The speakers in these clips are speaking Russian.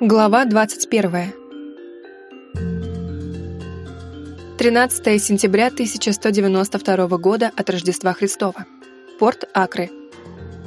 Глава 21. 13 сентября 1192 года от Рождества Христова. Порт Акры.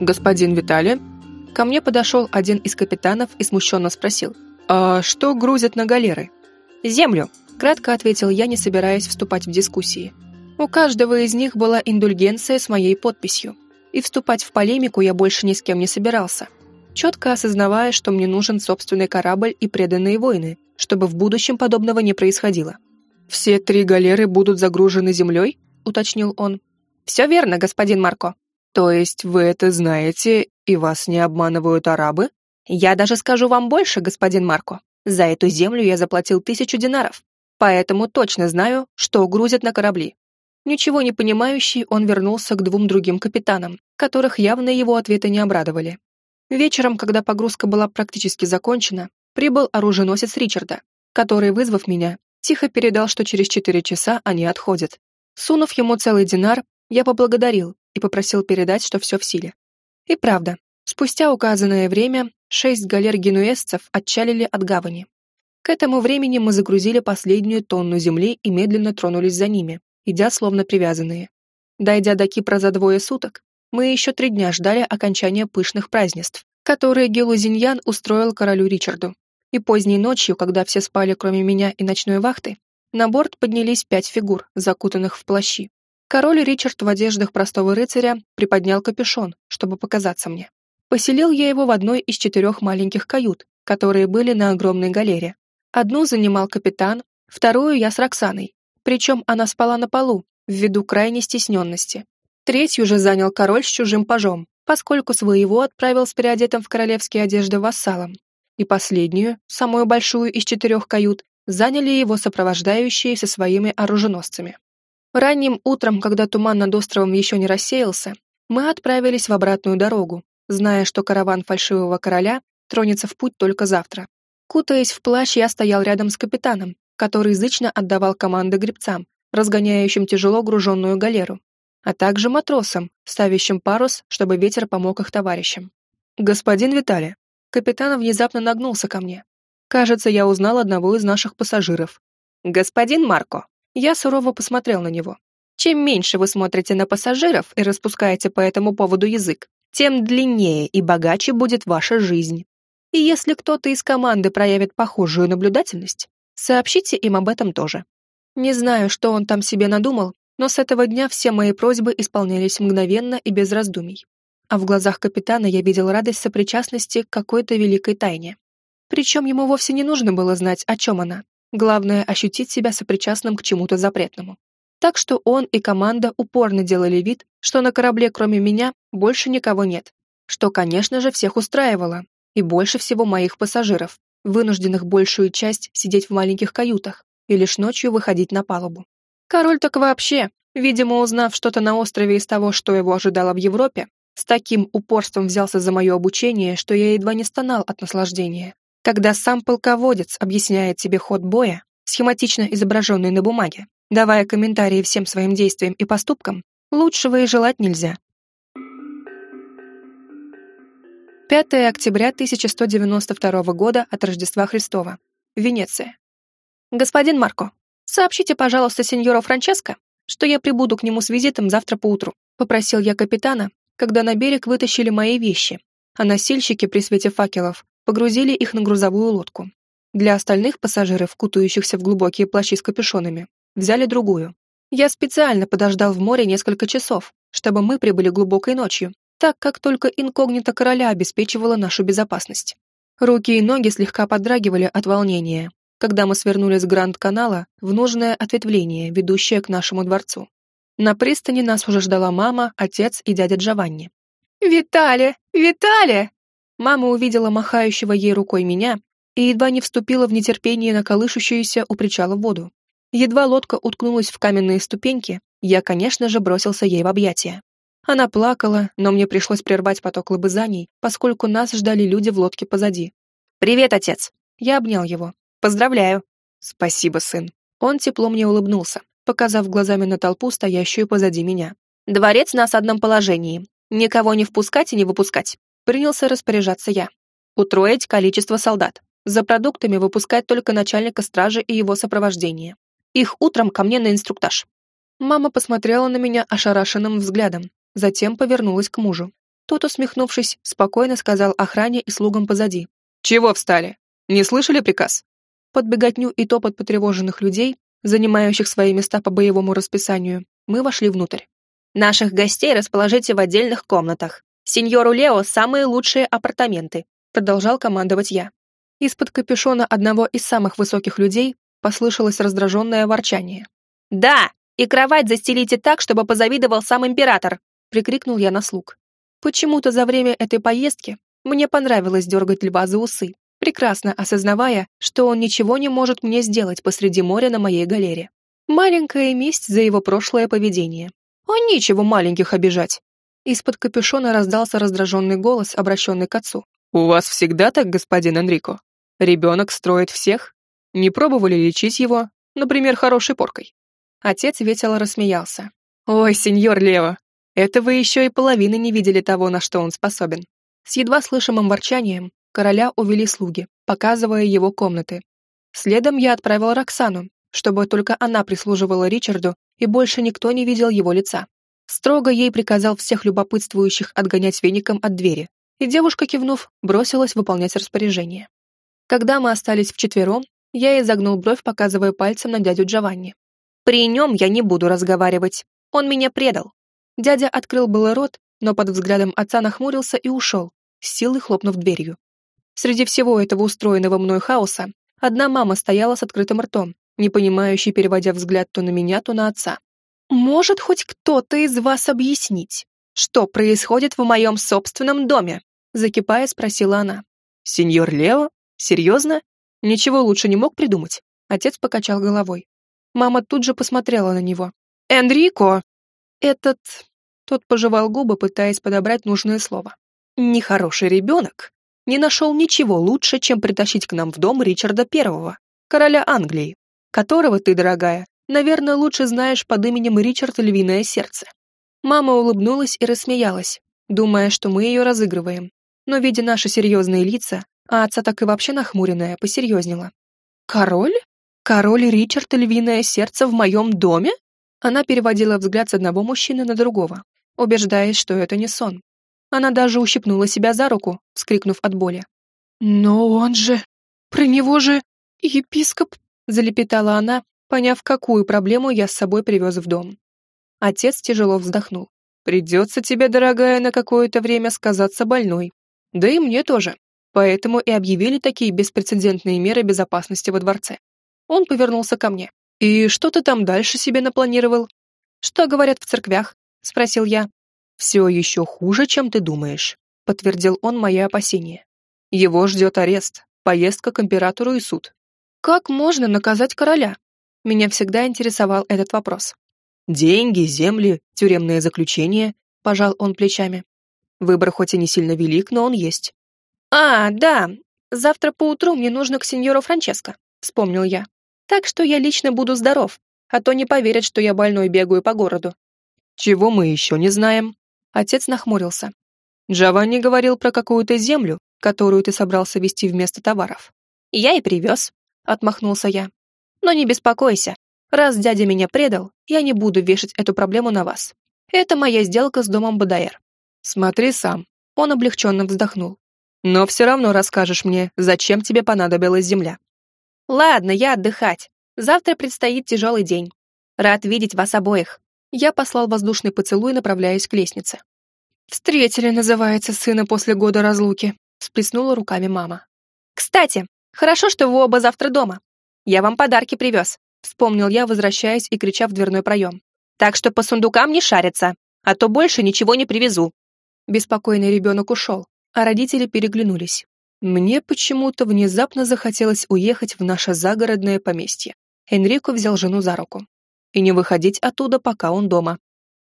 «Господин Виталий?» Ко мне подошел один из капитанов и смущенно спросил. «А что грузят на галеры?» «Землю», — кратко ответил я, не собираясь вступать в дискуссии. У каждого из них была индульгенция с моей подписью, и вступать в полемику я больше ни с кем не собирался четко осознавая, что мне нужен собственный корабль и преданные воины, чтобы в будущем подобного не происходило. «Все три галеры будут загружены землей?» — уточнил он. «Все верно, господин Марко». «То есть вы это знаете, и вас не обманывают арабы?» «Я даже скажу вам больше, господин Марко. За эту землю я заплатил тысячу динаров, поэтому точно знаю, что грузят на корабли». Ничего не понимающий, он вернулся к двум другим капитанам, которых явно его ответы не обрадовали. Вечером, когда погрузка была практически закончена, прибыл оруженосец Ричарда, который, вызвав меня, тихо передал, что через четыре часа они отходят. Сунув ему целый динар, я поблагодарил и попросил передать, что все в силе. И правда, спустя указанное время шесть галер генуэзцев отчалили от гавани. К этому времени мы загрузили последнюю тонну земли и медленно тронулись за ними, идя словно привязанные. Дойдя до Кипра за двое суток, мы еще три дня ждали окончания пышных празднеств, которые Гелузиньян устроил королю Ричарду. И поздней ночью, когда все спали кроме меня и ночной вахты, на борт поднялись пять фигур, закутанных в плащи. Король Ричард в одеждах простого рыцаря приподнял капюшон, чтобы показаться мне. Поселил я его в одной из четырех маленьких кают, которые были на огромной галере. Одну занимал капитан, вторую я с Роксаной, причем она спала на полу, ввиду крайней стесненности. Третью же занял король с чужим пажом, поскольку своего отправил с переодетым в королевские одежды вассалом. И последнюю, самую большую из четырех кают, заняли его сопровождающие со своими оруженосцами. Ранним утром, когда туман над островом еще не рассеялся, мы отправились в обратную дорогу, зная, что караван фальшивого короля тронется в путь только завтра. Кутаясь в плащ, я стоял рядом с капитаном, который зычно отдавал команды гребцам, разгоняющим тяжело груженную галеру а также матросам, ставящим парус, чтобы ветер помог их товарищам. «Господин Виталий». Капитан внезапно нагнулся ко мне. Кажется, я узнал одного из наших пассажиров. «Господин Марко». Я сурово посмотрел на него. «Чем меньше вы смотрите на пассажиров и распускаете по этому поводу язык, тем длиннее и богаче будет ваша жизнь. И если кто-то из команды проявит похожую наблюдательность, сообщите им об этом тоже. Не знаю, что он там себе надумал, но с этого дня все мои просьбы исполнялись мгновенно и без раздумий. А в глазах капитана я видел радость сопричастности к какой-то великой тайне. Причем ему вовсе не нужно было знать, о чем она. Главное — ощутить себя сопричастным к чему-то запретному. Так что он и команда упорно делали вид, что на корабле кроме меня больше никого нет. Что, конечно же, всех устраивало. И больше всего моих пассажиров, вынужденных большую часть сидеть в маленьких каютах и лишь ночью выходить на палубу. Король так вообще, видимо, узнав что-то на острове из того, что его ожидало в Европе, с таким упорством взялся за мое обучение, что я едва не стонал от наслаждения. Когда сам полководец объясняет тебе ход боя, схематично изображенный на бумаге, давая комментарии всем своим действиям и поступкам, лучшего и желать нельзя. 5 октября 1192 года от Рождества Христова. Венеция. Господин Марко, «Сообщите, пожалуйста, сеньору Франческо, что я прибуду к нему с визитом завтра поутру», попросил я капитана, когда на берег вытащили мои вещи, а носильщики при свете факелов погрузили их на грузовую лодку. Для остальных пассажиров, кутающихся в глубокие плащи с капюшонами, взяли другую. Я специально подождал в море несколько часов, чтобы мы прибыли глубокой ночью, так как только инкогнито короля обеспечивала нашу безопасность. Руки и ноги слегка подрагивали от волнения, когда мы свернули с Гранд-канала в нужное ответвление, ведущее к нашему дворцу. На пристани нас уже ждала мама, отец и дядя Джованни. «Виталия! Виталия!» Мама увидела махающего ей рукой меня и едва не вступила в нетерпение на колышущуюся у причала воду. Едва лодка уткнулась в каменные ступеньки, я, конечно же, бросился ей в объятия. Она плакала, но мне пришлось прервать поток лобызаний, поскольку нас ждали люди в лодке позади. «Привет, отец!» Я обнял его. Поздравляю. Спасибо, сын. Он тепло мне улыбнулся, показав глазами на толпу, стоящую позади меня. Дворец на осадном положении. Никого не впускать и не выпускать. Принялся распоряжаться я. Утроить количество солдат. За продуктами выпускать только начальника стражи и его сопровождение. Их утром ко мне на инструктаж. Мама посмотрела на меня ошарашенным взглядом, затем повернулась к мужу. Тот, усмехнувшись, спокойно сказал охране и слугам позади. «Чего встали? Не слышали приказ?» Под беготню и топот потревоженных людей, занимающих свои места по боевому расписанию, мы вошли внутрь. «Наших гостей расположите в отдельных комнатах. Сеньору Лео самые лучшие апартаменты», продолжал командовать я. Из-под капюшона одного из самых высоких людей послышалось раздраженное ворчание. «Да, и кровать застелите так, чтобы позавидовал сам император!» прикрикнул я на слуг. Почему-то за время этой поездки мне понравилось дергать льва за усы, прекрасно осознавая, что он ничего не может мне сделать посреди моря на моей галере. Маленькая месть за его прошлое поведение. А нечего маленьких обижать. Из-под капюшона раздался раздраженный голос, обращенный к отцу. «У вас всегда так, господин Энрико? Ребенок строит всех? Не пробовали лечить его, например, хорошей поркой?» Отец весело рассмеялся. «Ой, сеньор Лево, это вы еще и половины не видели того, на что он способен. С едва слышимым ворчанием короля увели слуги, показывая его комнаты. Следом я отправил Роксану, чтобы только она прислуживала Ричарду, и больше никто не видел его лица. Строго ей приказал всех любопытствующих отгонять веником от двери, и девушка, кивнув, бросилась выполнять распоряжение. Когда мы остались вчетвером, я изогнул бровь, показывая пальцем на дядю Джованни. «При нем я не буду разговаривать. Он меня предал. Дядя открыл было рот, но под взглядом отца нахмурился и ушел, силой хлопнув дверью. Среди всего этого устроенного мной хаоса одна мама стояла с открытым ртом, не понимающей, переводя взгляд то на меня, то на отца. «Может хоть кто-то из вас объяснить, что происходит в моем собственном доме?» закипая, спросила она. «Сеньор Лео? Серьезно? Ничего лучше не мог придумать?» Отец покачал головой. Мама тут же посмотрела на него. «Энрико!» «Этот... Тот пожевал губы, пытаясь подобрать нужное слово. «Нехороший ребенок не нашел ничего лучше, чем притащить к нам в дом Ричарда Первого, короля Англии, которого ты, дорогая, наверное, лучше знаешь под именем Ричард Львиное Сердце». Мама улыбнулась и рассмеялась, думая, что мы ее разыгрываем. Но, видя наши серьезные лица, а отца так и вообще нахмуренная, посерьезнела. «Король? Король Ричард Львиное Сердце в моем доме?» Она переводила взгляд с одного мужчины на другого, убеждаясь, что это не сон. Она даже ущипнула себя за руку, вскрикнув от боли. «Но он же... Про него же... Епископ...» залепетала она, поняв, какую проблему я с собой привез в дом. Отец тяжело вздохнул. «Придется тебе, дорогая, на какое-то время сказаться больной. Да и мне тоже. Поэтому и объявили такие беспрецедентные меры безопасности во дворце». Он повернулся ко мне. «И что ты там дальше себе напланировал?» «Что говорят в церквях?» — спросил я. «Все еще хуже, чем ты думаешь», — подтвердил он мои опасения. «Его ждет арест, поездка к императору и суд». «Как можно наказать короля?» Меня всегда интересовал этот вопрос. «Деньги, земли, тюремное заключение», — пожал он плечами. «Выбор хоть и не сильно велик, но он есть». «А, да, завтра поутру мне нужно к сеньору Франческо», — вспомнил я. «Так что я лично буду здоров, а то не поверят, что я больной бегаю по городу. Чего мы еще не знаем? Отец нахмурился. Джованни говорил про какую-то землю, которую ты собрался везти вместо товаров. Я и привез, отмахнулся я. Но не беспокойся, раз дядя меня предал, я не буду вешать эту проблему на вас. Это моя сделка с домом Бадаэр. Смотри сам. Он облегченно вздохнул. Но все равно расскажешь мне, зачем тебе понадобилась земля. Ладно, я отдыхать. Завтра предстоит тяжелый день. Рад видеть вас обоих. Я послал воздушный поцелуй, направляясь к лестнице. «Встретили, называется, сына после года разлуки», — сплеснула руками мама. «Кстати, хорошо, что вы оба завтра дома. Я вам подарки привез», — вспомнил я, возвращаясь и крича в дверной проем. «Так что по сундукам не шарятся, а то больше ничего не привезу». Беспокойный ребенок ушел, а родители переглянулись. Мне почему-то внезапно захотелось уехать в наше загородное поместье. Энрико взял жену за руку. И не выходить оттуда, пока он дома.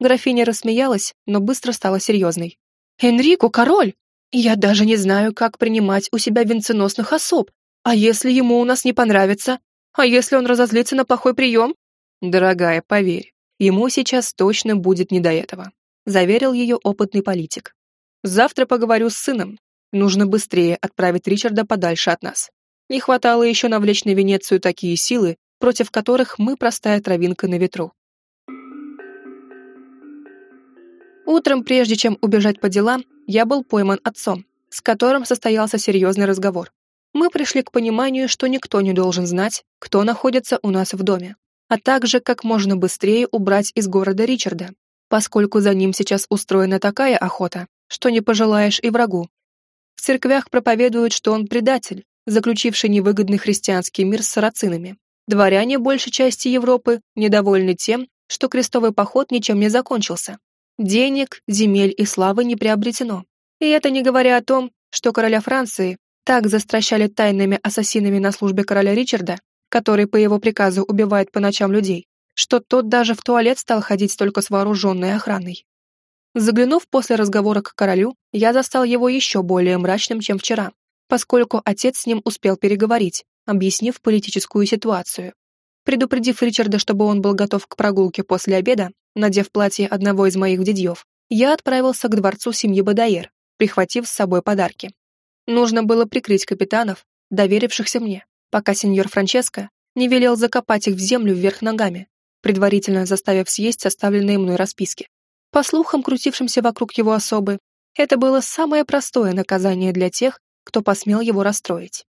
Графиня рассмеялась, но быстро стала серьезной. «Энрико, король! Я даже не знаю, как принимать у себя венценосных особ. А если ему у нас не понравится? А если он разозлится на плохой прием?» «Дорогая, поверь, ему сейчас точно будет не до этого», заверил ее опытный политик. «Завтра поговорю с сыном. Нужно быстрее отправить Ричарда подальше от нас. Не хватало еще навлечь на Венецию такие силы, против которых мы простая травинка на ветру. Утром, прежде чем убежать по делам, я был пойман отцом, с которым состоялся серьезный разговор. Мы пришли к пониманию, что никто не должен знать, кто находится у нас в доме, а также как можно быстрее убрать из города Ричарда, поскольку за ним сейчас устроена такая охота, что не пожелаешь и врагу. В церквях проповедуют, что он предатель, заключивший невыгодный христианский мир с сарацинами. Дворяне большей части Европы недовольны тем, что крестовый поход ничем не закончился. Денег, земель и славы не приобретено. И это не говоря о том, что короля Франции так застращали тайными ассасинами на службе короля Ричарда, который по его приказу убивает по ночам людей, что тот даже в туалет стал ходить только с вооруженной охраной. Заглянув после разговора к королю, я застал его еще более мрачным, чем вчера, поскольку отец с ним успел переговорить, объяснив политическую ситуацию. Предупредив Ричарда, чтобы он был готов к прогулке после обеда, надев платье одного из моих дядьев, я отправился к дворцу семьи Бадаер, прихватив с собой подарки. Нужно было прикрыть капитанов, доверившихся мне, пока сеньор Франческо не велел закопать их в землю вверх ногами, предварительно заставив съесть составленные мной расписки. По слухам, крутившимся вокруг его особы, это было самое простое наказание для тех, кто посмел его расстроить.